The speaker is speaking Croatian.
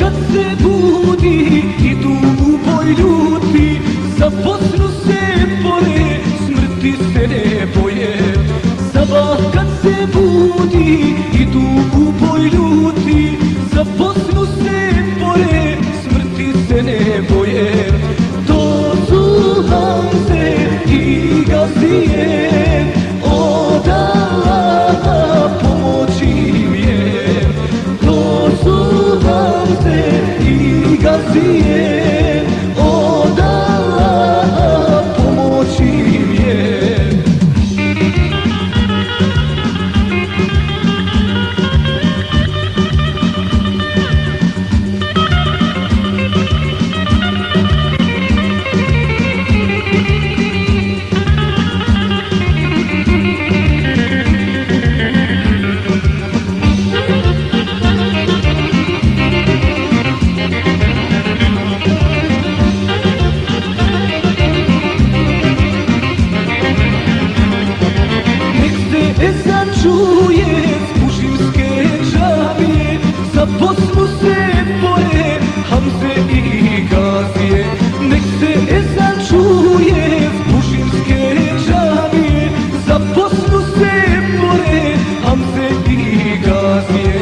kad se budi i tugu boj ljuti Za Bosnu se pore, smrti se ne boje. Sabah kad se budi i tugu boj ljuti Za Bosnu se pore, smrti se ne boje. To su Hanze i Gazije. see it. Cosmere.